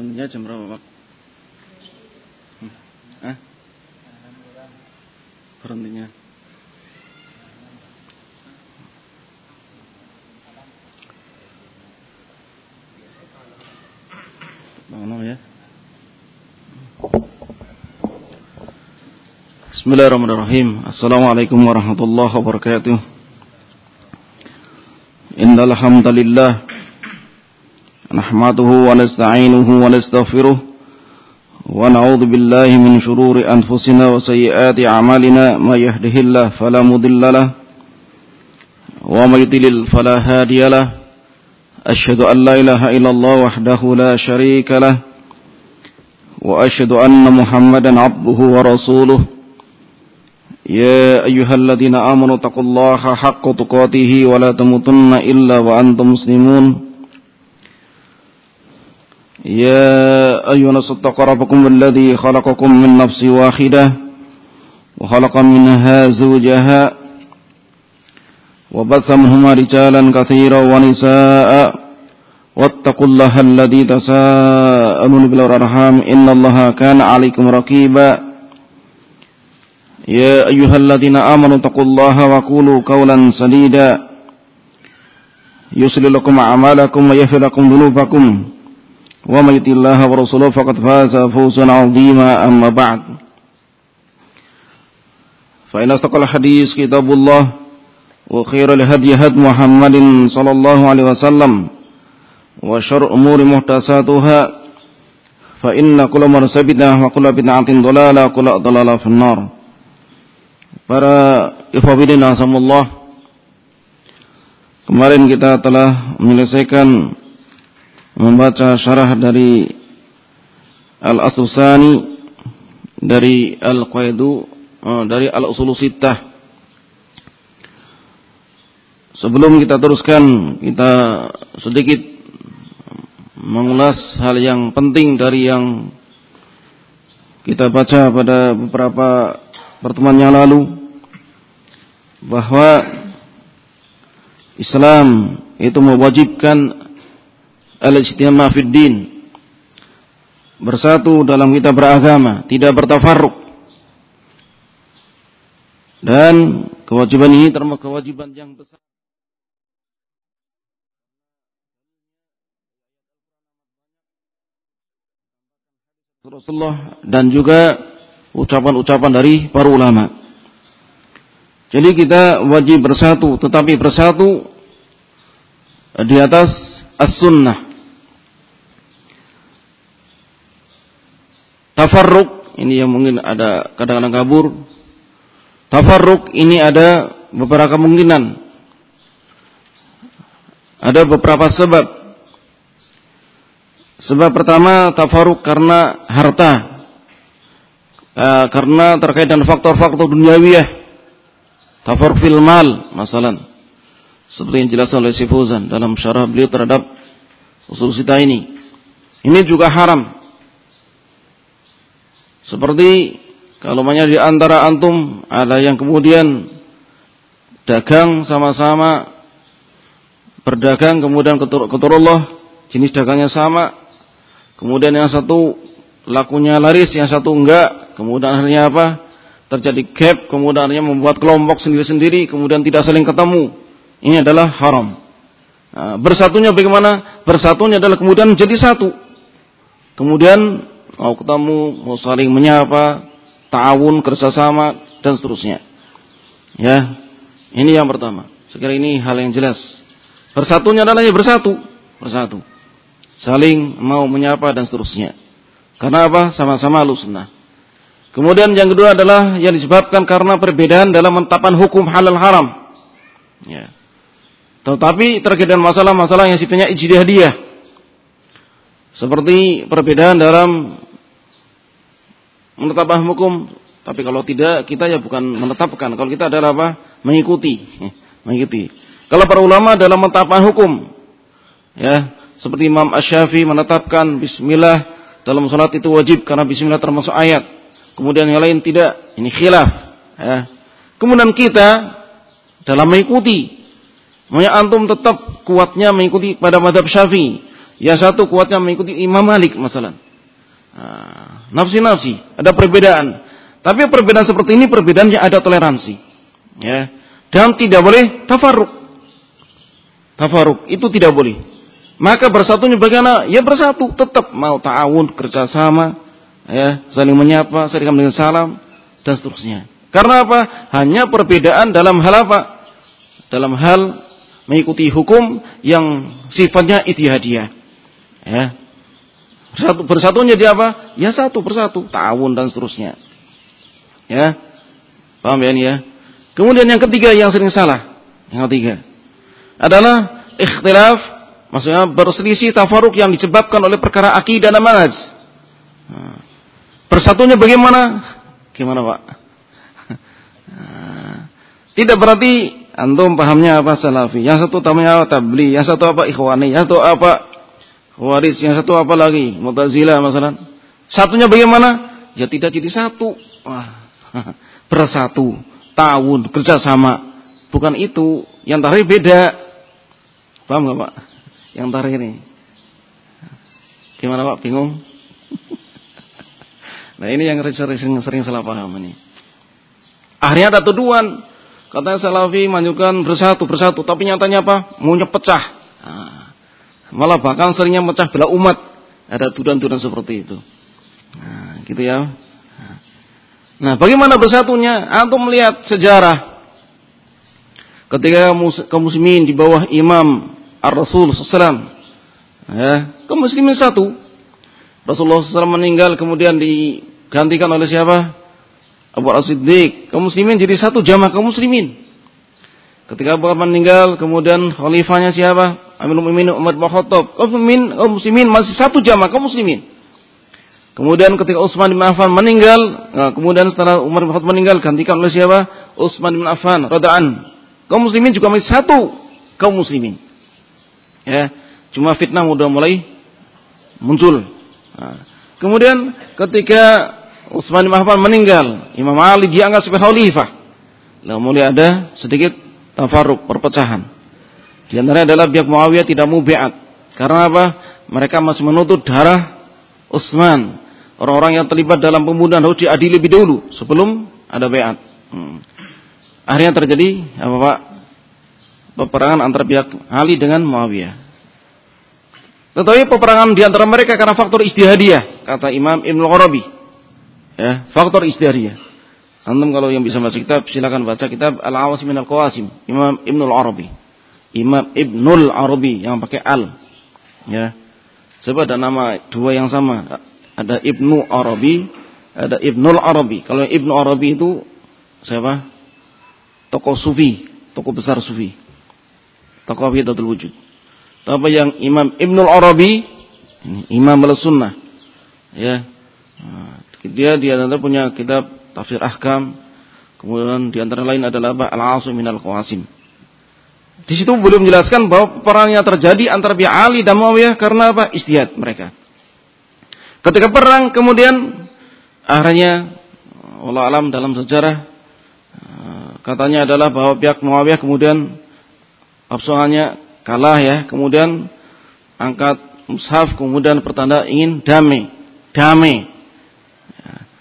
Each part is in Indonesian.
Berhentinya jam berapa, Pak? Hah? Berhentinya. Ya. Bismillahirrahmanirrahim. Assalamualaikum warahmatullahi wabarakatuh. Innal hamdalillah نحمده ونستعينه ونستغفره ونعوذ بالله من شرور أنفسنا وسيئات أعمالنا ما يهده الله فلا مضل له وما يضلل فلا هادي له. أشهد أن لا إله إلا الله وحده لا شريك له وأشهد أن محمدا عبده ورسوله. يا أيها الذين آمنوا اتقوا الله حق تقاته ولا تموتن إلا وأنتم مسلمون. يا أيها الناس اتقوا ربكم الذي خلقكم من نفس واحدة وخلق منها زوجها وبث منهما رجالا كثيرا ونساء واتقوا الله الذي تساءلون بالأرحام إن الله كان عليكم رقيبا يا أيها الذين آمنوا اتقوا الله وقولوا قولا سديدا يسر لكم أعمالكم ويغفر لكم ذنوبكم ومن يطع الله ورسوله فقد فاز فوزا عظيما أما بعد. فإن أصدق الحديث كتاب الله وخير الهدي هدي محمد صلى الله عليه وسلم وشر أمور محدثاتها فإن كل محدثة بدعة وكل بدعة ضلالة وكل ضلالة في النار. Para ikhwafidin asamullah Kemarin kita telah menyelesaikan membaca syarah dari Al-Asusani dari Al-Qaidu uh, dari Al-Usulu Sittah. Sebelum kita teruskan, kita sedikit mengulas hal yang penting dari yang kita baca pada beberapa pertemuan yang lalu bahwa Islam itu mewajibkan al-ijtima' fid din. Bersatu dalam kita beragama, tidak bertafarruq. Dan kewajiban ini termasuk kewajiban yang besar. Rasulullah dan juga ucapan-ucapan dari para ulama. Jadi kita wajib bersatu, tetapi bersatu di atas as-sunnah. Tafarruk ini yang mungkin ada kadang-kadang kabur. Tafarruk ini ada beberapa kemungkinan. Ada beberapa sebab. Sebab pertama tafarruk karena harta. E, karena terkait dengan faktor-faktor duniawiyah. Tafarruk fil mal, masalah seperti yang dijelaskan oleh Sifuzan dalam syarah beliau terhadap usul sita ini. Ini juga haram. Seperti kalau banyak di antara antum ada yang kemudian dagang sama-sama berdagang kemudian ketur, keturullah jenis dagangnya sama kemudian yang satu lakunya laris yang satu enggak kemudian akhirnya apa terjadi gap kemudian akhirnya membuat kelompok sendiri-sendiri kemudian tidak saling ketemu ini adalah haram. Nah, bersatunya bagaimana? Bersatunya adalah kemudian menjadi satu. Kemudian mau ketemu, mau saling menyapa, ta'awun, kerjasama dan seterusnya. Ya, ini yang pertama. Sekali ini hal yang jelas. Bersatunya adalah ya bersatu, bersatu. Saling mau menyapa dan seterusnya. Karena apa? Sama-sama sunnah. Kemudian yang kedua adalah yang disebabkan karena perbedaan dalam menetapkan hukum halal haram. Ya. Tetapi terkait dengan masalah-masalah yang sifatnya ijtihadiyah. Seperti perbedaan dalam menetapkan hukum, tapi kalau tidak kita ya bukan menetapkan. Kalau kita adalah apa? Mengikuti, mengikuti. Kalau para ulama dalam menetapkan hukum, ya, seperti Imam Asy-Syafi'i menetapkan bismillah dalam salat itu wajib karena bismillah termasuk ayat. Kemudian yang lain tidak, ini khilaf, ya. Kemudian kita dalam mengikuti Makanya antum tetap kuatnya mengikuti pada madhab syafi'i. Yang satu kuatnya mengikuti Imam Malik masalah. Nafsi-nafsi, ada perbedaan. Tapi perbedaan seperti ini perbedaan yang ada toleransi. Ya. Dan tidak boleh tafaruk. Tafaruk itu tidak boleh. Maka bersatunya bagaimana? Ya bersatu, tetap mau ta'awun, kerjasama, ya, saling menyapa, saling dengan salam dan seterusnya. Karena apa? Hanya perbedaan dalam hal apa? Dalam hal mengikuti hukum yang sifatnya itihadiyah. Ya. Bersatu, bersatunya dia apa? Ya satu persatu, ta'awun dan seterusnya. Ya. Paham ya ini ya? Kemudian yang ketiga yang sering salah. Yang ketiga adalah ikhtilaf Maksudnya berselisih tafaruk yang disebabkan oleh perkara akidah dan manhaj. Persatunya bagaimana? Gimana Pak? Tidak berarti antum pahamnya apa salafi. Yang satu tamanya apa tabli. Yang satu apa ikhwani. Yang satu apa waris. Yang satu apa lagi? Mutazila masalah. Satunya bagaimana? Ya tidak jadi satu. Wah. Bersatu. Tahun. Kerjasama. Bukan itu. Yang terakhir beda. Paham gak Pak? yang terakhir ini. Gimana Pak? Bingung? nah ini yang sering, sering salah paham ini. Akhirnya ada tuduhan. Katanya Salafi menunjukkan bersatu, bersatu. Tapi nyatanya apa? Maunya pecah. Nah, malah bahkan seringnya pecah belah umat. Ada tuduhan-tuduhan seperti itu. Nah, gitu ya. Nah, bagaimana bersatunya? Antum melihat sejarah. Ketika kaum muslimin di bawah imam Ar-Rasul SAW. Ya, kaum muslimin satu. Rasulullah SAW meninggal kemudian digantikan oleh siapa? Abu As-Siddiq. Kaum muslimin jadi satu jamaah kaum muslimin. Ketika Abu Bakar meninggal, kemudian khalifahnya siapa? Amirul Mukminin Umar bin Khattab. Muslimin, kaum muslimin masih satu jamaah kaum muslimin. Kemudian ketika Utsman bin Affan meninggal, nah, kemudian setelah Umar bin Khattab meninggal gantikan oleh siapa? Utsman bin Affan radhiyallahu Kaum muslimin juga masih satu kaum muslimin. Ya, cuma fitnah sudah mulai muncul. Nah, kemudian ketika Utsman bin Affan meninggal, Imam Ali diangkat sebagai khalifah. Lalu mulai ada sedikit tafaruk, perpecahan. Di antara adalah pihak Muawiyah tidak mau beat. Karena apa? Mereka masih menuntut darah Utsman. Orang-orang yang terlibat dalam pembunuhan harus diadili lebih dahulu sebelum ada beat. Hmm. Akhirnya terjadi apa Pak? peperangan antara pihak Ali dengan Muawiyah. Tetapi peperangan di antara mereka karena faktor istihadiyah, kata Imam Ibnu Arabi. Ya, faktor istihadiyah. Antum kalau yang bisa baca kitab silakan baca kitab Al-Awasim min Al-Qawasim, Imam Ibnu Arabi. Imam Ibnul Arabi yang pakai al. Ya. Sebab ada nama dua yang sama. Ada Ibnu Arabi, ada Ibnul Arabi. Kalau Ibnu Arabi itu siapa? Tokoh sufi, tokoh besar sufi tokoh Wahdatul Wujud. Tapi yang Imam Ibnul Arabi, ini Imam al-Sunnah. Ya. Dia di antara punya kitab Tafsir Ahkam. Kemudian di antara lain adalah Al-Asim minal Qawasim. Di situ belum menjelaskan bahwa perangnya terjadi antara pihak Ali dan Muawiyah karena apa? Istihad mereka. Ketika perang kemudian akhirnya Allah alam dalam sejarah katanya adalah bahwa pihak Muawiyah kemudian Absohannya kalah ya, kemudian angkat mushaf, kemudian pertanda ingin damai, damai.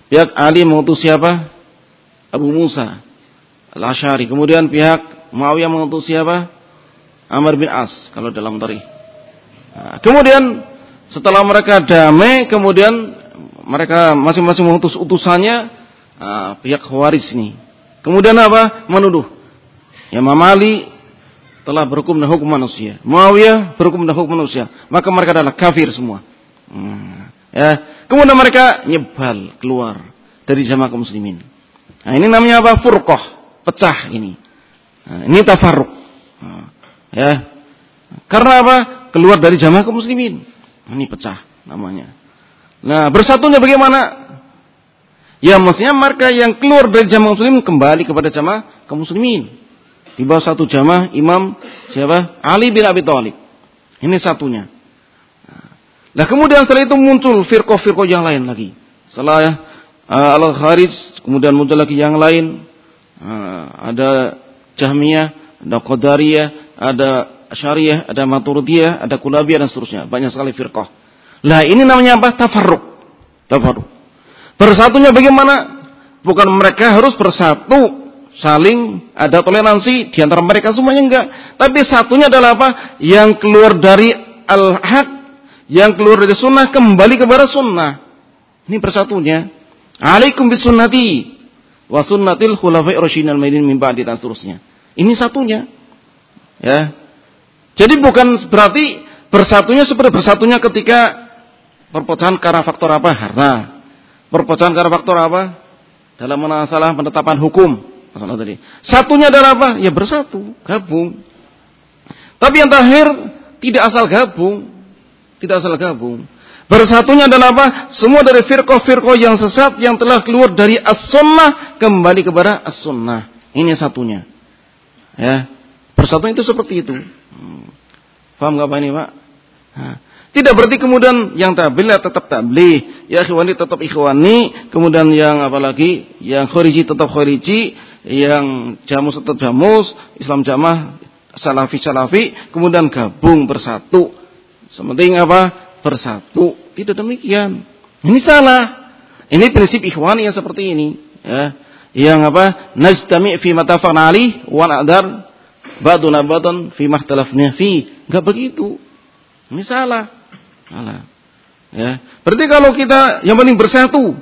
Pihak Ali mengutus siapa? Abu Musa al-Ashari. Kemudian pihak Muawiyah mengutus siapa? Amr bin As kalau dalam tarikh. Nah, kemudian setelah mereka damai, kemudian mereka masing-masing mengutus utusannya nah, pihak Khawarij ini. Kemudian apa? Menuduh. Ya Ali telah berhukum dengan hukum manusia. Muawiyah berhukum dengan hukum manusia. Maka mereka adalah kafir semua. Hmm. Ya. Kemudian mereka nyebal keluar dari jamaah muslimin. Nah, ini namanya apa? Furqah, pecah ini. Nah, ini tafarruq. Nah, ya. Karena apa? Keluar dari jamaah kaum muslimin. Nah, ini pecah namanya. Nah, bersatunya bagaimana? Ya, maksudnya mereka yang keluar dari jamaah muslimin kembali kepada jamaah kaum muslimin. Di bawah satu jamaah imam siapa? Ali bin Abi Thalib. Ini satunya. Nah, kemudian setelah itu muncul firqah-firqah yang lain lagi. Setelah uh, Al-Kharij, kemudian muncul lagi yang lain. Uh, ada Jahmiyah, ada Qadariyah, ada Asyariyah, ada Maturidiyah, ada Kulabiyah dan seterusnya. Banyak sekali firqah. Lah ini namanya apa? Tafarruq. Tafarruq. Bersatunya bagaimana? Bukan mereka harus bersatu saling ada toleransi di antara mereka semuanya enggak. Tapi satunya adalah apa? Yang keluar dari al-haq, yang keluar dari sunnah kembali kepada sunnah. Ini persatunya. Alaikum bisunnati wa sunnatil khulafai rasyidin al-maidin min ba'di dan seterusnya. Ini satunya. Ya. Jadi bukan berarti bersatunya seperti bersatunya ketika perpecahan karena faktor apa? Harta. Perpecahan karena faktor apa? Dalam masalah penetapan hukum masalah tadi. Satunya adalah apa? Ya bersatu, gabung. Tapi yang terakhir tidak asal gabung, tidak asal gabung. Bersatunya adalah apa? Semua dari firqah-firqah yang sesat yang telah keluar dari as-sunnah kembali kepada as-sunnah. Ini satunya. Ya. Bersatunya itu seperti itu. Paham gak Pak ini, Pak? Tidak berarti kemudian yang tabligh tetap tabligh, ya ikhwani tetap ikhwani, kemudian yang apalagi yang khuriji tetap khuriji, yang jamus tetap jamus, Islam jamah, salafi salafi, kemudian gabung bersatu. Sementing apa? Bersatu. Tidak demikian. Ini salah. Ini prinsip ikhwani yang seperti ini. Ya. Yang apa? Najtami fi matafan alih wa na'dar ba'duna fi mahtalafna fi. Enggak begitu. Ini salah. Salah. Ya. Berarti kalau kita yang penting bersatu,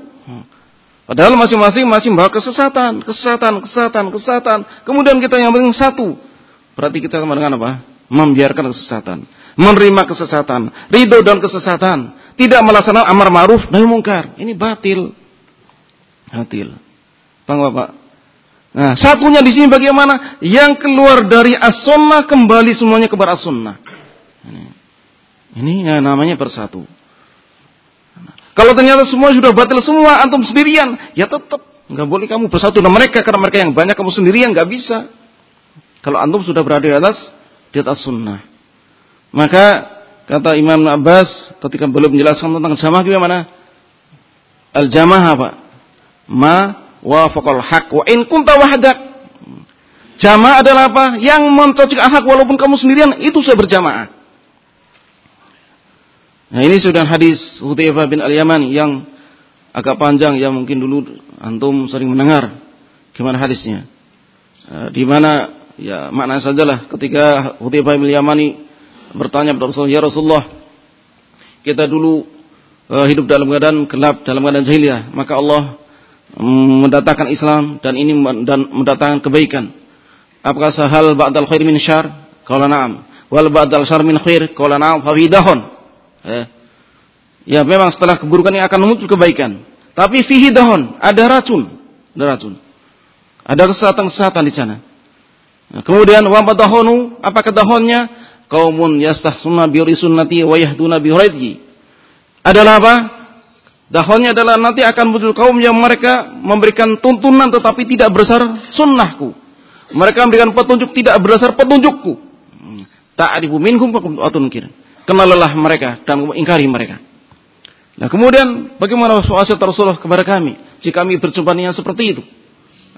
Padahal masing-masing masih membawa kesesatan, kesesatan, kesesatan, kesesatan. Kemudian kita yang penting satu. Berarti kita dengan apa? Membiarkan kesesatan. Menerima kesesatan. Ridho dan kesesatan. Tidak melaksanakan amar ma'ruf nahi mungkar. Ini batil. Batil. Bang Bapak. Nah, satunya di sini bagaimana? Yang keluar dari as-sunnah kembali semuanya kepada as-sunnah. Ini, ya, namanya bersatu. Kalau ternyata semua sudah batil semua, antum sendirian, ya tetap nggak boleh kamu bersatu dengan mereka karena mereka yang banyak kamu sendirian nggak bisa. Kalau antum sudah berada di atas di atas sunnah. Maka kata Imam Abbas ketika belum menjelaskan tentang jamaah gimana? Al jamaah apa? Ma wafaqal haq wa in kunta wahdak. Jamaah adalah apa? Yang mencocok hak walaupun kamu sendirian itu sudah berjamaah. Nah ini sudah hadis Hudzaifah bin Al-Yaman yang agak panjang yang mungkin dulu antum sering mendengar. Gimana hadisnya? E, di mana ya makna sajalah ketika Hudzaifah bin Al-Yamani bertanya kepada Rasulullah, "Ya Rasulullah, kita dulu e, hidup dalam keadaan gelap, dalam keadaan jahiliyah, maka Allah mendatangkan Islam dan ini dan mendatangkan kebaikan. Apakah sahal ba'dal khair min syar?" Qala na'am. Wal ba'dal syar min khair? Qala na'am. Fa Eh, ya memang setelah keburukan ini akan muncul kebaikan. Tapi fihi dahon, ada racun, ada racun. Ada kesehatan-kesehatan di sana. Nah, kemudian wa dahonu, apa dahonnya? Kaumun yastahsuna bi sunnati wa yahduna bi Adalah apa? Dahonnya adalah nanti akan muncul kaum yang mereka memberikan tuntunan tetapi tidak berdasar sunnahku. Mereka memberikan petunjuk tidak berdasar petunjukku. Hmm. Ta'rifu minhum wa tunkir kenalilah mereka dan ingkari mereka. Nah kemudian bagaimana wasiat Rasulullah kepada kami jika kami berjumpa dengan seperti itu?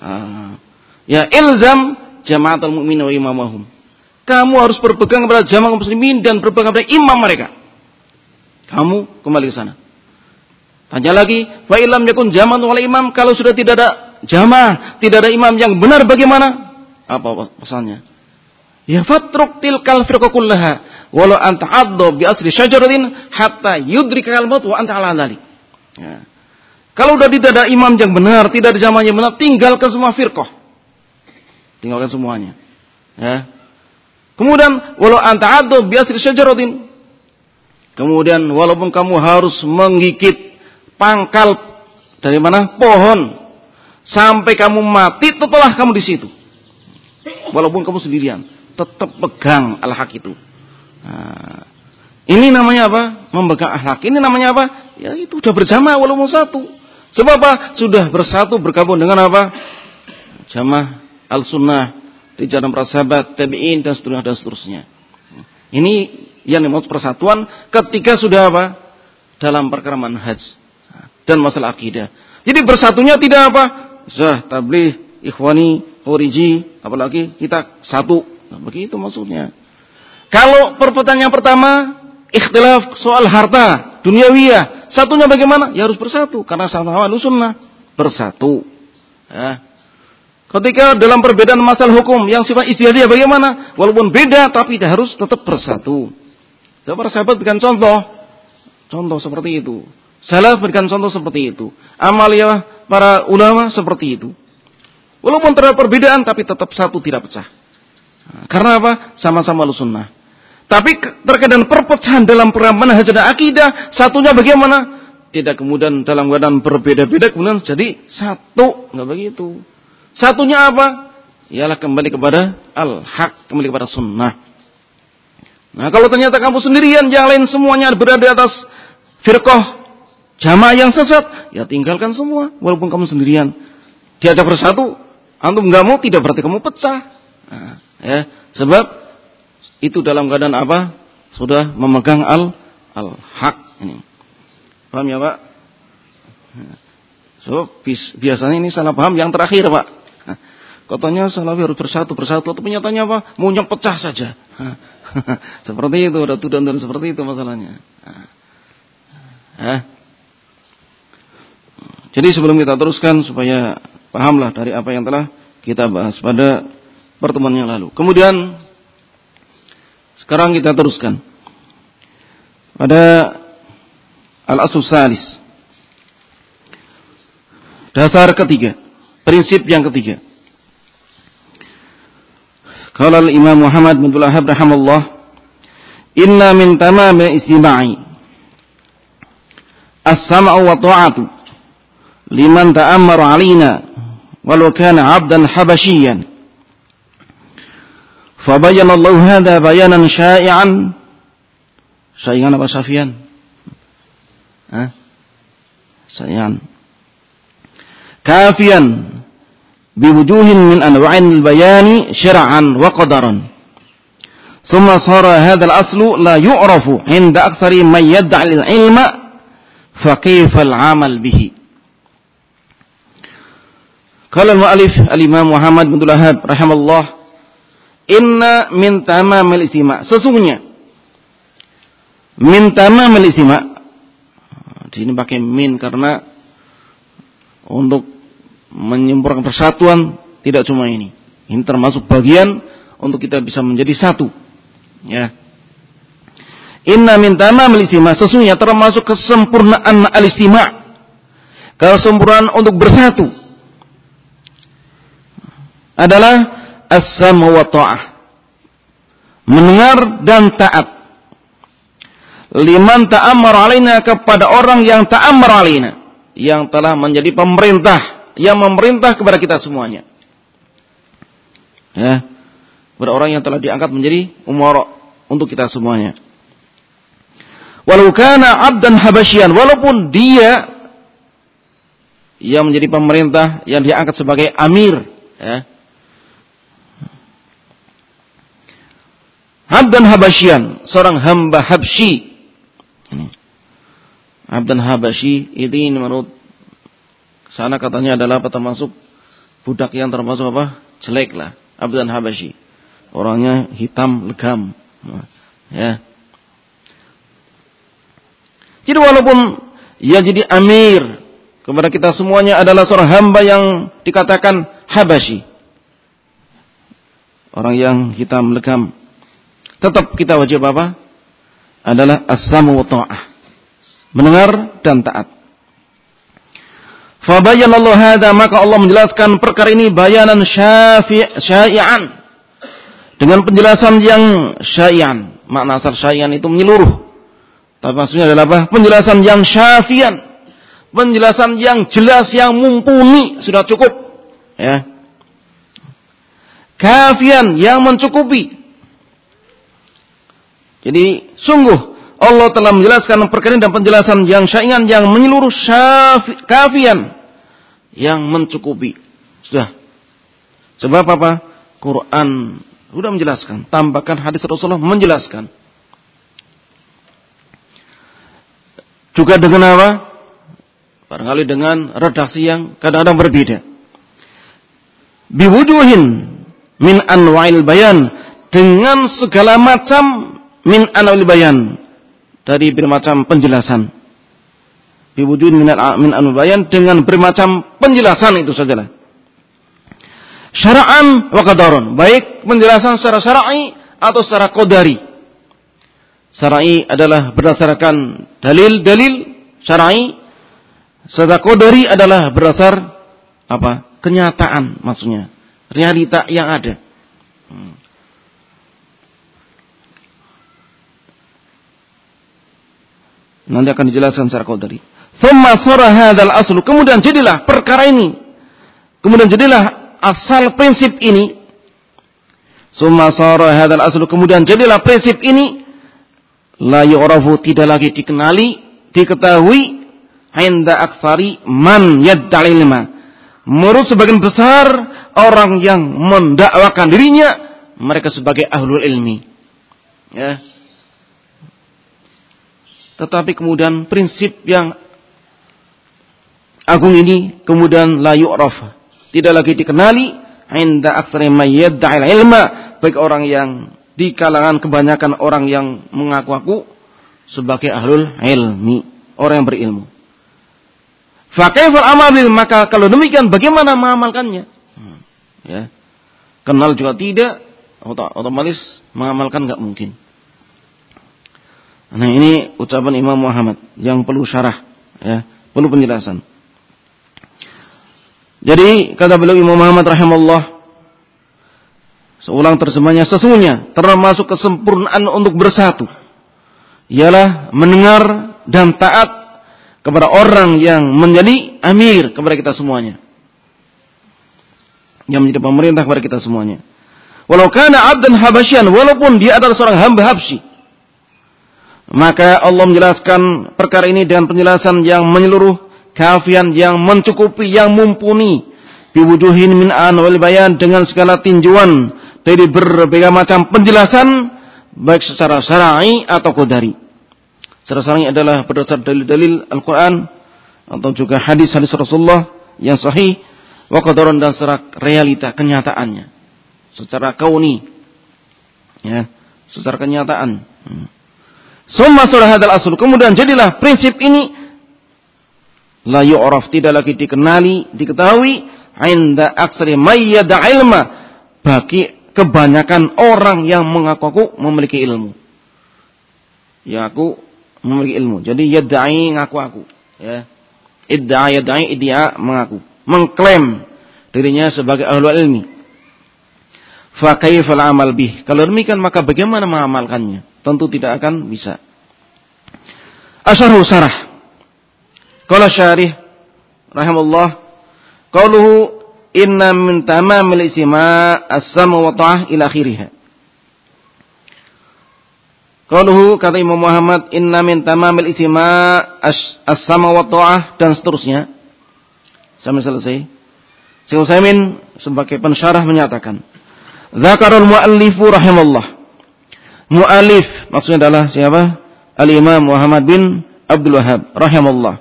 Uh, ya ilzam jamaatul mukminin wa imamahum. Kamu harus berpegang kepada jamaah muslimin dan berpegang kepada imam mereka. Kamu kembali ke sana. Tanya lagi, wa ilam yakun jamaah wal imam kalau sudah tidak ada jamaah, tidak ada imam yang benar bagaimana? Apa pesannya? Ya fatruk tilkal firqa walau anta addo bi asli syajaratin hatta yudrikal maut wa anta ala dhalik. Ya. Kalau sudah tidak ada imam yang benar, tidak ada jamaah yang benar, tinggalkan semua firqah. Tinggalkan semuanya. Ya. Kemudian walau anta addo bi asli syajaratin Kemudian walaupun kamu harus menggigit pangkal dari mana? Pohon. Sampai kamu mati tetaplah kamu di situ. Walaupun kamu sendirian, tetap pegang al-haq itu. Nah, ini namanya apa? Memegang akhlak. Ini namanya apa? Ya itu sudah berjamaah walaupun satu. Sebab apa? Sudah bersatu bergabung dengan apa? Jamaah al-sunnah, jalan para sahabat, tabi'in dan seterusnya dan seterusnya. Ini yang dimaksud persatuan ketika sudah apa? Dalam perkara manhaj dan masalah akidah. Jadi bersatunya tidak apa? Sudah tabligh, ikhwani, origi, apalagi kita satu. Nah, begitu maksudnya. Kalau perbuatan yang pertama, ikhtilaf soal harta, duniawiyah. Satunya bagaimana? Ya harus bersatu. Karena sama-sama sunnah. Bersatu. Ya. Ketika dalam perbedaan masalah hukum yang sifat istihadiyah bagaimana? Walaupun beda tapi harus tetap bersatu. Coba sahabat berikan contoh. Contoh seperti itu. Salah berikan contoh seperti itu. Amalia para ulama seperti itu. Walaupun terdapat perbedaan tapi tetap satu tidak pecah. Karena apa? Sama-sama sunnah. Tapi terkadang perpecahan dalam manhaj dan akidah, satunya bagaimana? Tidak kemudian dalam keadaan berbeda-beda kemudian jadi satu, enggak begitu. Satunya apa? Ialah kembali kepada al-haq, kembali kepada sunnah. Nah, kalau ternyata kamu sendirian, yang lain semuanya berada di atas firqah jamaah yang sesat, ya tinggalkan semua walaupun kamu sendirian. Diajak bersatu, antum enggak mau tidak berarti kamu pecah. Nah, ya, sebab itu dalam keadaan apa? Sudah memegang al al-haq ini. Paham ya, Pak? So, biasanya ini salah paham yang terakhir, Pak. Katanya Salafi harus bersatu, bersatu. Tapi nyatanya apa? Maunya pecah saja. seperti itu, ada tudan dan seperti itu masalahnya. Jadi sebelum kita teruskan supaya pahamlah dari apa yang telah kita bahas pada pertemuan yang lalu. Kemudian sekarang kita teruskan pada al-asul salis. Dasar ketiga, prinsip yang ketiga. Qala al-Imam Muhammad bin Abdul Wahhab rahimallahu Inna min tamami istima'i as-sam'u wa ta'atu liman ta'ammara 'alaina walau kana 'abdan habasyian Fabayyana Allah hadha bayanan syai'an Syai'an apa Safian? Hah? Syai'an Kafian biwujuhin min anwa'il bayani syar'an wa qadaran. Thumma sara hadha al-aslu la yu'rafu 'inda aktsari man yad'i al-'ilma fa kayfa al-'amal bihi. Qala al-mu'allif al-Imam Muhammad bin Wahab rahimallahu inna min tamamil istima' sesungguhnya min tamamil istima' di sini pakai min karena untuk menyempurnakan persatuan tidak cuma ini. Ini termasuk bagian untuk kita bisa menjadi satu. Ya. Inna min tamamil istima' sesungguhnya termasuk kesempurnaan al-istima'. Kesempurnaan untuk bersatu adalah as-sam'u wa ta'ah. Mendengar dan taat. Liman ta'ammar alaina kepada orang yang ta'ammar alaina. Yang telah menjadi pemerintah yang memerintah kepada kita semuanya. Ya. Kepada orang yang telah diangkat menjadi umara untuk kita semuanya. Walau kana 'abdan habasyian, walaupun dia yang menjadi pemerintah yang diangkat sebagai amir, ya. Abdan Habasyian, seorang hamba Habsyi. Abdan Habasyi ini menurut sana katanya adalah apa termasuk budak yang termasuk apa? Jelek lah. Abdan Habasyi. Orangnya hitam, legam. Ya. Jadi walaupun ia jadi amir kepada kita semuanya adalah seorang hamba yang dikatakan Habasyi. Orang yang hitam, legam. Tetap kita wajib apa? Adalah as-samu wa ta'ah. Mendengar dan taat. Fabayan Allah hada maka Allah menjelaskan perkara ini bayanan syai'an dengan penjelasan yang syai'an. Makna asal syai'an itu menyeluruh. Tapi maksudnya adalah apa? Penjelasan yang syafian. Penjelasan yang jelas, yang mumpuni. Sudah cukup. Ya. Kafian, yang mencukupi. Jadi, sungguh Allah telah menjelaskan perkara dan penjelasan yang syai'an yang menyeluruh kafian yang mencukupi. Sudah. Sebab apa? Quran sudah menjelaskan, tambahkan hadis Rasulullah menjelaskan. Juga dengan apa? Barangkali dengan redaksi yang kadang-kadang berbeda. Biwujuhin min anwa'il bayan dengan segala macam min anawil bayan dari bermacam penjelasan. Biwujud min min anawil bayan dengan bermacam penjelasan itu sajalah. Syara'an wa qadaron, baik penjelasan secara syar'i atau secara qadari. Syar'i adalah berdasarkan dalil-dalil syar'i, secara qadari adalah berdasar apa? kenyataan maksudnya, realita yang ada. Hmm. Nanti akan dijelaskan secara qadari. Thumma sara aslu. Kemudian jadilah perkara ini. Kemudian jadilah asal prinsip ini. Thumma sara aslu. Kemudian jadilah prinsip ini la yu'rafu tidak lagi dikenali, diketahui inda aktsari man yad'al ilma. Menurut sebagian besar orang yang mendakwakan dirinya mereka sebagai ahlul ilmi. Ya, tetapi kemudian prinsip yang agung ini kemudian la yu'raf. Tidak lagi dikenali inda aktsari may yad'il ilma baik orang yang di kalangan kebanyakan orang yang mengaku-aku sebagai ahlul ilmi, orang yang berilmu. Fa kaifal amal maka kalau demikian bagaimana mengamalkannya? Hmm, ya. Kenal juga tidak, otomatis mengamalkan enggak mungkin. Nah ini ucapan Imam Muhammad yang perlu syarah, ya, perlu penjelasan. Jadi kata beliau Imam Muhammad rahimahullah seulang terjemahnya sesungguhnya termasuk kesempurnaan untuk bersatu ialah mendengar dan taat kepada orang yang menjadi amir kepada kita semuanya. Yang menjadi pemerintah kepada kita semuanya. Walau kana abdan habasyian walaupun dia adalah seorang hamba Habsyi maka Allah menjelaskan perkara ini dengan penjelasan yang menyeluruh, kafian yang mencukupi, yang mumpuni. Biwujuhin min an wal bayan dengan segala tinjuan dari berbagai macam penjelasan baik secara syar'i atau qadari. Secara syar'i adalah berdasar dalil-dalil Al-Qur'an atau juga hadis-hadis Rasulullah yang sahih wa qadaran dan secara realita kenyataannya. Secara kauni. Ya, secara kenyataan. Hmm. Summa surah hadal asul. Kemudian jadilah prinsip ini la yu'raf tidak lagi dikenali, diketahui inda aksari mayyada ilma bagi kebanyakan orang yang mengaku memiliki ilmu. Ya aku memiliki ilmu. Jadi yadai ngaku aku, ya. Idda'a yadai iddia mengaku, mengklaim dirinya sebagai ahlu ilmi. Fa amal bih? Kalau demikian maka bagaimana mengamalkannya? Tentu tidak akan bisa. Asyarhu sarah. Qala syarih rahimahullah qauluhu inna min tamamil istima as-sama wa ta'ah ila akhirih. Qauluhu kata Imam Muhammad inna min tamamil istima as-sama wa ta'ah dan seterusnya. Sampai selesai. Syekh Utsaimin sebagai pensyarah menyatakan, Zakarul muallifu rahimallah Mu'alif maksudnya adalah siapa? Al-Imam Muhammad bin Abdul Wahab rahimahullah.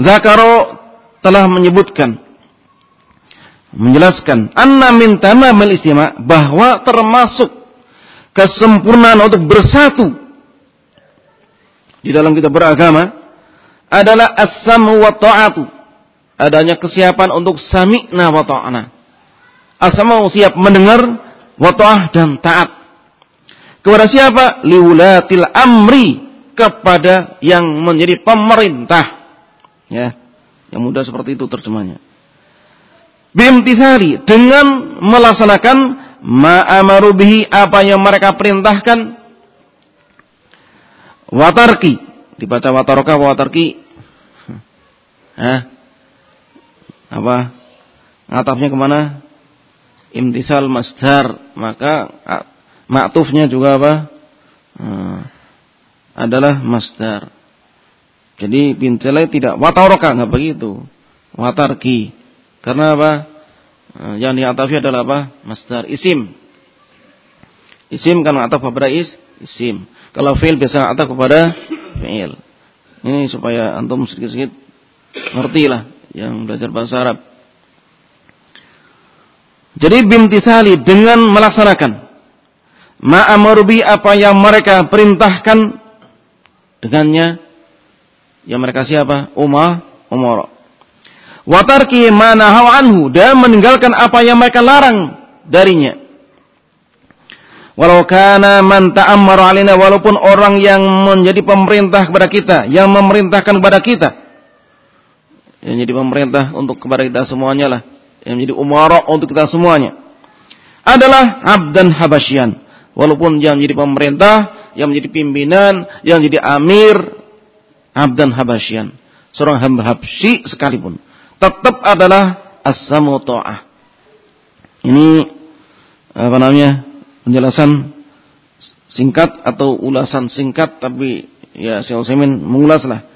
Zakaro telah menyebutkan menjelaskan anna min tamamil istima bahwa termasuk kesempurnaan untuk bersatu di dalam kita beragama adalah as-samu wa ta'atu adanya kesiapan untuk sami'na wa ta'ana as-samu siap mendengar wa ta'ah dan taat kepada siapa? Liulatil amri kepada yang menjadi pemerintah. Ya. Yang mudah seperti itu terjemahnya. Bimtisari dengan melaksanakan ma'amaru bihi apa yang mereka perintahkan watarki dibaca wataroka watarki Hah? apa ngatapnya ke mana imtisal masdar maka Ma'tufnya juga apa? Hmm, adalah masdar. Jadi bintilai tidak wataroka nggak begitu. Watarki. Karena apa? Hmm, yang diatafi adalah apa? Masdar isim. Isim kan ataf kepada is, isim. Kalau fi'il biasa ataf kepada fi'il. Ini supaya antum sedikit-sedikit ngerti lah yang belajar bahasa Arab. Jadi bimtisali dengan melaksanakan ma'amurbi apa yang mereka perintahkan dengannya yang mereka siapa? Umar, Umar. Watarki mana anhu dan meninggalkan apa yang mereka larang darinya. Walau kana man ta'ammara alaina walaupun orang yang menjadi pemerintah kepada kita, yang memerintahkan kepada kita. Yang jadi pemerintah untuk kepada kita semuanya lah, yang menjadi umara untuk kita semuanya. Adalah abdan habasyian. Walaupun yang menjadi pemerintah, yang menjadi pimpinan, yang menjadi amir, abdan habasyian. Seorang hamba habsyi sekalipun. Tetap adalah as-samu ta'ah. Ini apa namanya? Penjelasan singkat atau ulasan singkat tapi ya Syekh Utsaimin mengulaslah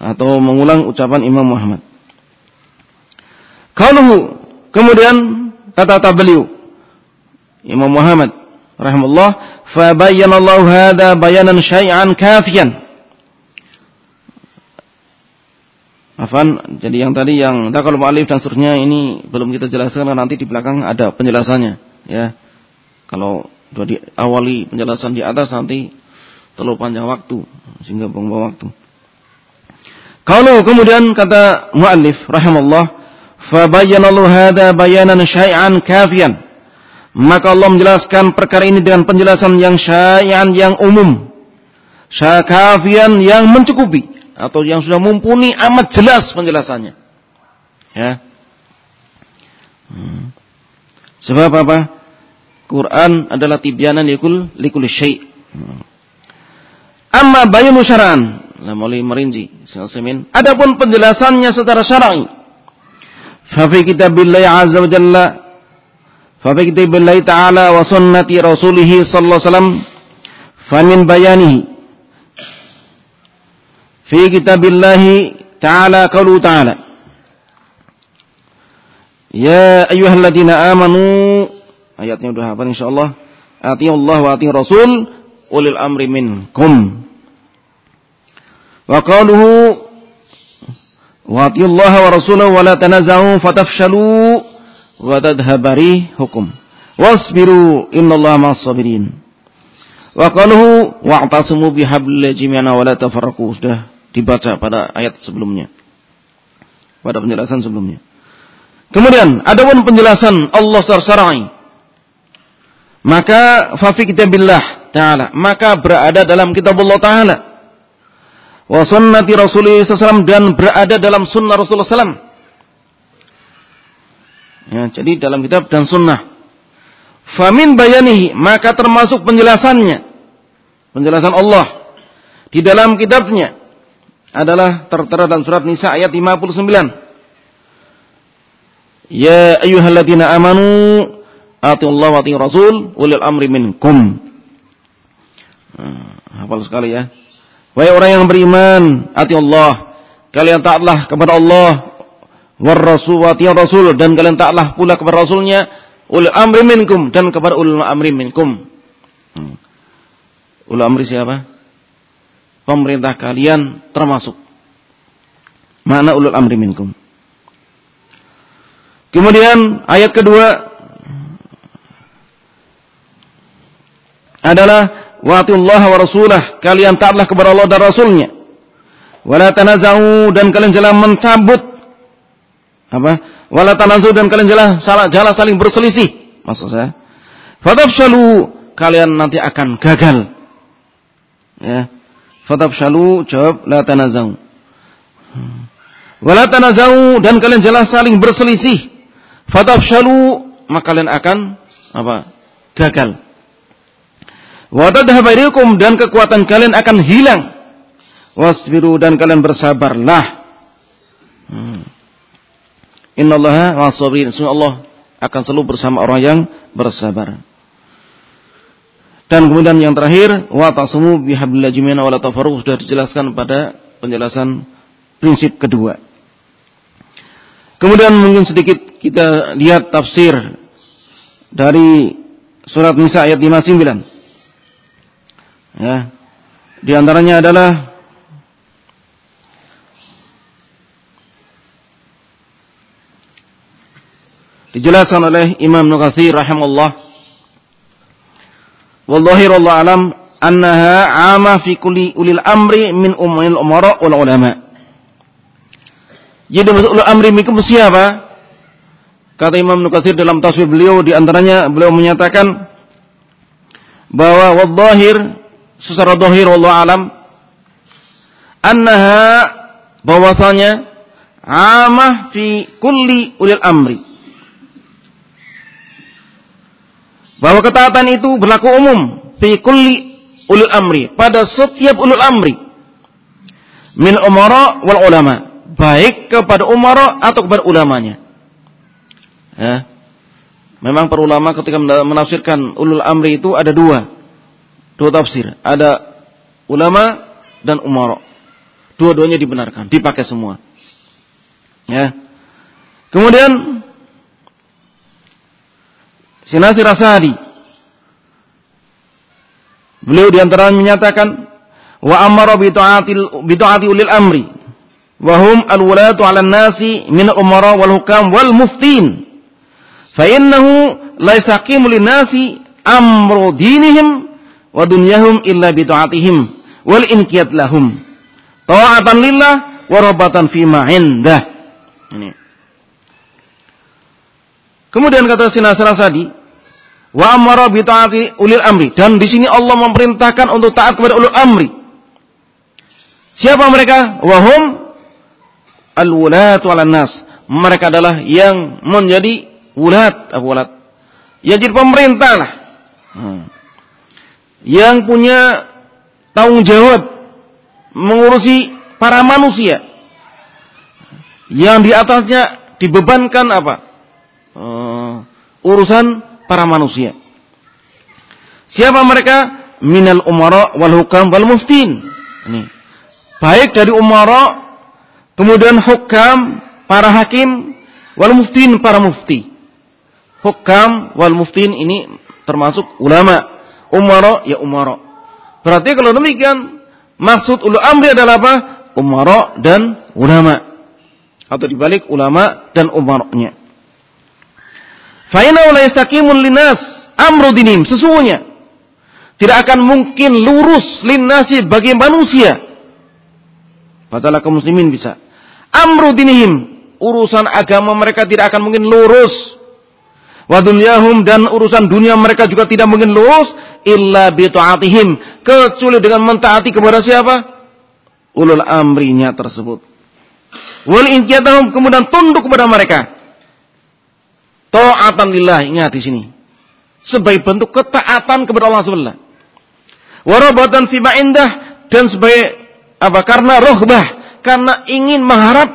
atau mengulang ucapan Imam Muhammad. Kalau kemudian kata beliau Imam Muhammad rahimahullah fa bayyana Allah hadza bayanan syai'an kafiyan Afan, jadi yang tadi yang kalau alif dan seterusnya ini belum kita jelaskan nanti di belakang ada penjelasannya ya. Kalau sudah diawali penjelasan di atas nanti terlalu panjang waktu sehingga buang waktu. Kalau kemudian kata muallif rahimallah fa bayyana hadza bayanan syai'an kafiyan. Maka Allah menjelaskan perkara ini dengan penjelasan yang syai'an yang umum. Syakafian yang mencukupi atau yang sudah mumpuni amat jelas penjelasannya. Ya. Hmm. Sebab apa? Quran adalah tibyanan likul likul syai'. Hmm. Amma bayanu syar'an, la merinci. Adapun penjelasannya secara syar'i. Fa fi kitabillahi azza wa jalla fa fi kitabillahi ta'ala wa sunnati rasulih sallallahu alaihi wasallam fa min bayanihi في كتاب الله تعالى قوله تعالى يا أيها الذين آمنوا ayatnya udah hafal insyaallah atiyu Allah wa atiyu Rasul ulil amri minkum wa qaluhu wa atiyu Allah wa rasulahu wa la tanaza'u fatafshalu wa tadhhabari hukum wasbiru innallaha ma'as sabirin wa qaluhu wa'tasimu bihablillahi jami'an wa la tafarraqu sudah dibaca pada ayat sebelumnya. Pada penjelasan sebelumnya. Kemudian, ada pun penjelasan Allah secara Maka fafi kitabillah ta'ala. Maka berada dalam kitab Allah ta'ala. Wa sunnati Rasulullah SAW dan berada dalam sunnah Rasulullah SAW. Ya, jadi dalam kitab dan sunnah. Famin bayanihi. Maka termasuk penjelasannya. Penjelasan Allah. Di dalam kitabnya adalah tertera dalam surat Nisa ayat 59. Ya ayyuhalladzina amanu Allah wa atiiur rasul ulil amri minkum. Nah, hafal sekali ya. Wahai orang yang beriman, ati Allah. Kalian taatlah kepada Allah war rasul rasul dan kalian taatlah pula kepada rasulnya ulil amri minkum dan kepada ulil amri minkum. Hmm. Ulil amri siapa? pemerintah kalian termasuk. Mana ulul amri minkum. Kemudian ayat kedua adalah wa'atillaha wa rasulah. Kalian taatlah kepada Allah dan Rasulnya. Wala tanaza'u dan kalian jangan mencabut apa? Wala tanazu dan kalian jangan salah jalan saling berselisih. Maksud saya. Fatafshalu kalian nanti akan gagal. Ya. Fatafshalu jawab la tanazau. Wala tanazau dan kalian jelas saling berselisih. Fatafshalu maka kalian akan apa? Gagal. Wa tadhhabarikum dan kekuatan kalian akan hilang. Wasbiru dan kalian bersabarlah. Hmm. Innallaha ma'as-sabirin. Allah akan selalu bersama orang yang bersabar. Dan kemudian yang terakhir, wa tasmu bihablillah jami'an wa la sudah dijelaskan pada penjelasan prinsip kedua. Kemudian mungkin sedikit kita lihat tafsir dari surat Nisa ayat 59. Ya. Di antaranya adalah dijelaskan oleh Imam Nukathir rahimahullah. Wallahir Allah alam annaha ama fi kulli ulil amri min umil umara wal ulama. Jadi maksud ulil amri minkum siapa? Kata Imam Nukathir dalam taswir beliau di antaranya beliau menyatakan bahwa wallahir secara dohir Allah alam annaha bahwasanya amah fi kulli ulil amri bahwa ketaatan itu berlaku umum fi kulli ulul amri pada setiap ulul amri. Min umara wal ulama baik kepada umara atau kepada ulamanya. Ya. Memang para ulama ketika menafsirkan ulul amri itu ada dua dua tafsir. Ada ulama dan umara. Dua-duanya dibenarkan dipakai semua. Ya. Kemudian Sinasir Asadi. Beliau di antara menyatakan wa amara bi ta'atil bi ta'ati ulil amri wa hum al-wulatu 'ala nasi min umara wal hukam wal muftin. Fa innahu la yastaqimu lin nasi amru dinihim wa dunyahum illa bi ta'atihim wal inqiyat lahum. Ta'atan lillah wa rabatan fi ma indah. Ini. Kemudian kata Sinasir Asadi, wa amara bi taati ulil amri dan di sini Allah memerintahkan untuk taat kepada ulul amri. Siapa mereka? Wahum al-wulatu 'alan nas. Mereka adalah yang menjadi wulat, apa wulat? Yang jadi pemerintah lah. Hmm. Yang punya tanggung jawab mengurusi para manusia. Yang di atasnya dibebankan apa? uh, urusan para manusia. Siapa mereka? Minal umara wal hukam wal muftin. Ini. Baik dari umara, kemudian hukam, para hakim, wal muftin, para mufti. Hukam wal muftin ini termasuk ulama. Umara ya umara. Berarti kalau demikian maksud ulu amri adalah apa? Umara dan ulama. Atau dibalik ulama dan Fa'inau la linas amru dinim. Sesungguhnya tidak akan mungkin lurus linasi bagi manusia. Padahal kaum muslimin bisa. Amru dinihim. Urusan agama mereka tidak akan mungkin lurus. Wa dunyahum dan urusan dunia mereka juga tidak mungkin lurus illa bi ta'atihim kecuali dengan mentaati kepada siapa? Ulul amrinya tersebut. Wal kemudian tunduk kepada mereka. Ta'atan lillah, ingat di sini. Sebagai bentuk ketaatan kepada Allah Subhanahu Warabatan fi indah dan sebagai apa? Karena rohbah, karena ingin mengharap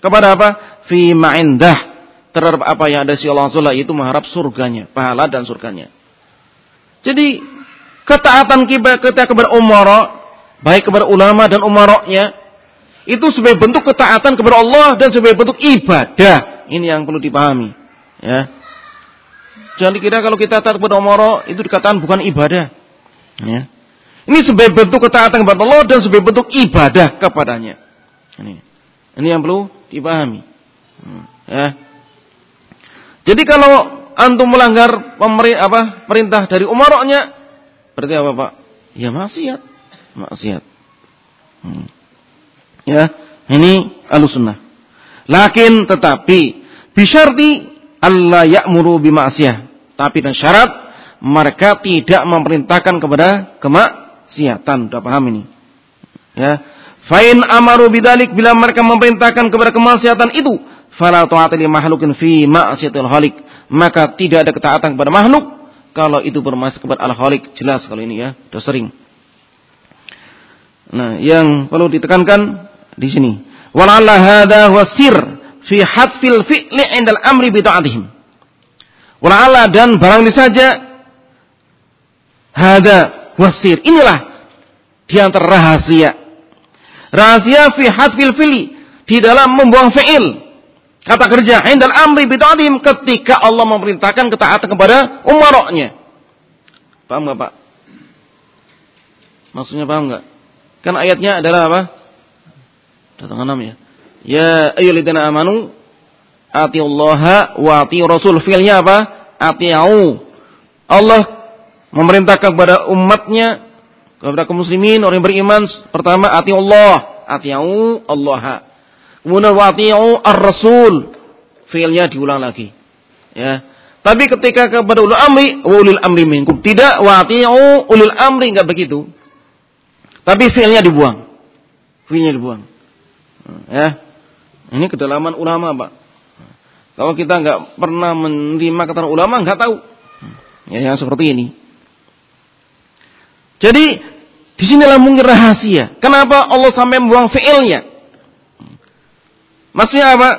kepada apa? Fi indah terhadap apa yang ada si Allah Subhanahu itu mengharap surganya, pahala dan surganya. Jadi ketaatan kita kepada umara, baik kepada ulama dan umaroknya, itu sebagai bentuk ketaatan kepada Allah dan sebagai bentuk ibadah. Ini yang perlu dipahami. Ya. Jangan dikira kalau kita taat kepada umara itu dikatakan bukan ibadah. Ya. Ini sebagai bentuk ketaatan kepada Allah dan sebagai bentuk ibadah kepadanya. Ini, ini yang perlu dipahami. Hmm, ya. Jadi kalau antum melanggar apa, perintah dari umaroknya, berarti apa pak? Ya maksiat, maksiat. Hmm. Ya, ini alusunnah. Lakin tetapi bisyarti Allah ya'muru bima'siyah. Tapi dan syarat mereka tidak memerintahkan kepada kemaksiatan. Sudah paham ini? Ya. Fa'in amaru bidalik bila mereka memerintahkan kepada kemaksiatan itu, fala ta'ata li makhlukin fi ma'siyatil khaliq. Maka tidak ada ketaatan kepada makhluk kalau itu bermaksud kepada al-khaliq. Jelas kalau ini ya, sudah sering. Nah, yang perlu ditekankan di sini. Wala'alla hadha huwa sir fi hadfil fi'li indal amri bi ta'atihim. Wala'ala dan barang saja hada wasir. Inilah di antara rahasia. Rahasia fi hadfil fi'li di dalam membuang fi'il kata kerja indal amri bi ta'atihim ketika Allah memerintahkan ketaatan kepada umaroknya. Paham enggak, Pak? Maksudnya paham enggak? Kan ayatnya adalah apa? Datang enam ya. Ya ayyuhalladzina amanu atiullaha wa ati rasul. Fi'ilnya apa? Ati'u. Allah memerintahkan kepada umatnya kepada kaum muslimin orang yang beriman pertama ati Allah, ati'u Allah. Kemudian wa ati'u ar-rasul. Fi'ilnya diulang lagi. Ya. Tapi ketika kepada ulul amri, ulul amri minkum. Tidak wa ati'u ulul amri enggak begitu. Tapi fi'ilnya dibuang. Fi'ilnya dibuang. Ya. Ini kedalaman ulama, Pak. Kalau kita enggak pernah menerima kata ulama, enggak tahu. Ya, yang seperti ini. Jadi di sinilah mungkin rahasia. Kenapa Allah sampai membuang fi'ilnya? Maksudnya apa?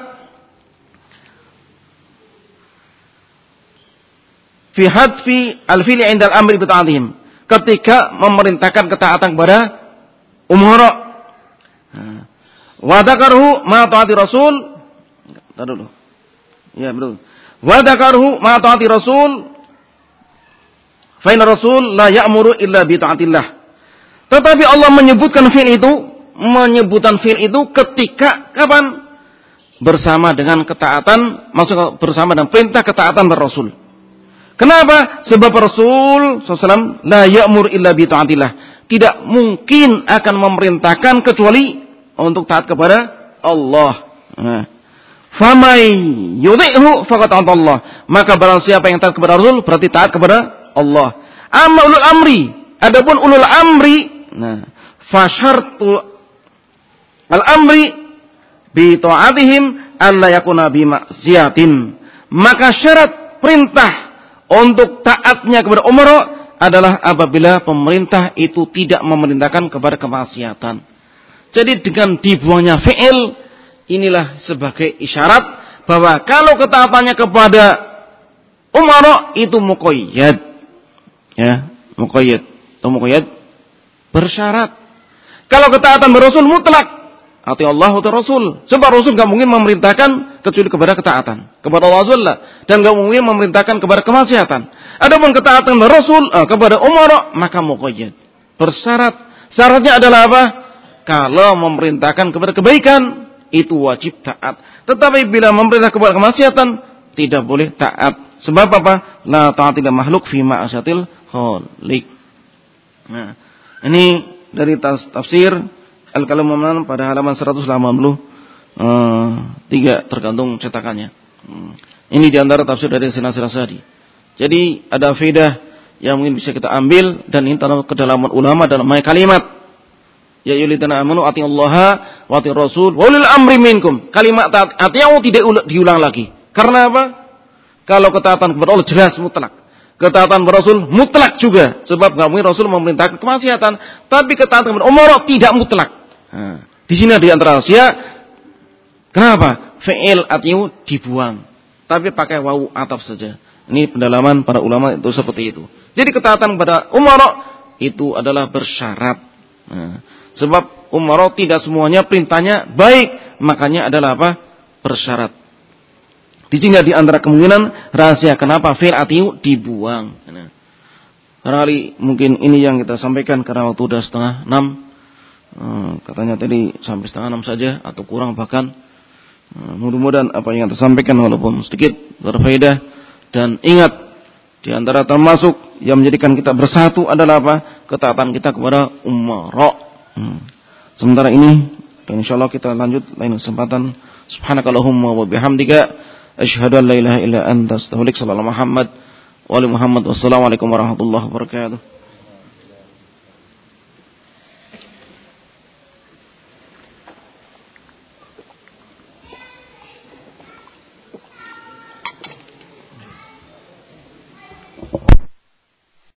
Fi hadfi al-fili indal amri bita'atihim. Ketika memerintahkan ketaatan kepada umara. Wa dzakarhu ma ta'ati rasul. Entar dulu. Ya, betul. Wa dzakarhu ma ta'ati rasul Fa rasul la ya'muru illa bi taatillah. Tetapi Allah menyebutkan fi'il itu, menyebutkan fi'il itu ketika kapan? Bersama dengan ketaatan, masuk bersama dengan perintah ketaatan berrasul. Kenapa? Sebab Rasul SAW la ya'mur illa bi taatillah. Tidak mungkin akan memerintahkan kecuali untuk taat kepada Allah. Nah. Famai yudhi'hu faqad Allah. Maka barang siapa yang taat kepada Rasul berarti taat kepada Allah. Amma ulul amri, adapun ulul amri, nah, fasyartu al-amri bi ta'atihim alla yakuna bi maksiatin. Maka syarat perintah untuk taatnya kepada umara adalah apabila pemerintah itu tidak memerintahkan kepada kemaksiatan. Jadi dengan dibuangnya fi'il inilah sebagai isyarat bahwa kalau ketaatannya kepada umara itu muqayyad ya muqayyad atau muqayyad bersyarat kalau ketaatan berasul mutlak Hati Allah atau Rasul. Sebab Rasul gak mungkin memerintahkan kecuali kepada ketaatan. Kepada Allah Azza Dan gak mungkin memerintahkan kepada kemaksiatan. Adapun ketaatan Rasul eh, kepada Umar maka muqayyad. Bersyarat. Syaratnya adalah apa? Kalau memerintahkan kepada kebaikan itu wajib taat. Tetapi bila memerintah kepada kemaksiatan tidak boleh taat. Sebab apa? La ta'atil makhluk fi ma'asyatil khaliq. Nah, ini dari tafsir Al-Kalam pada halaman 183 eh, tergantung cetakannya. Hmm. Ini di antara tafsir dari Sinasir Sadi. Jadi ada faedah yang mungkin bisa kita ambil dan ini tanah kedalaman ulama dalam kalimat Ya yulidana amanu Allah wa ati Rasul wa ulil amri minkum. Kalimat ati'u tidak diulang lagi. Karena apa? Kalau ketaatan kepada Allah jelas mutlak. Ketaatan Rasul mutlak juga. Sebab nggak mungkin Rasul memerintahkan kemaksiatan. Tapi ketaatan kepada Umar tidak mutlak. Nah, di sini di antara rahasia. Kenapa? Fi'il atiu dibuang. Tapi pakai wawu ataf saja. Ini pendalaman para ulama itu seperti itu. Jadi ketaatan kepada Umar itu adalah bersyarat. Nah, sebab Umar tidak semuanya perintahnya baik. Makanya adalah apa? Bersyarat. Di sini di antara kemungkinan rahasia kenapa fil atiu dibuang. Nah, kali mungkin ini yang kita sampaikan karena waktu sudah setengah enam. Hmm, katanya tadi sampai setengah enam saja atau kurang bahkan. Hmm, mudah-mudahan apa yang kita sampaikan walaupun sedikit berfaedah dan ingat di antara termasuk yang menjadikan kita bersatu adalah apa? Ketaatan kita kepada umara. Hmm. Sementara ini insyaallah kita lanjut lain kesempatan. Subhanakallahumma wa bihamdika Asyhadu an la ilaha illa anta astaghfiruka wa atubu Muhammad wa ali Muhammad. Wassalamualaikum warahmatullahi wabarakatuh.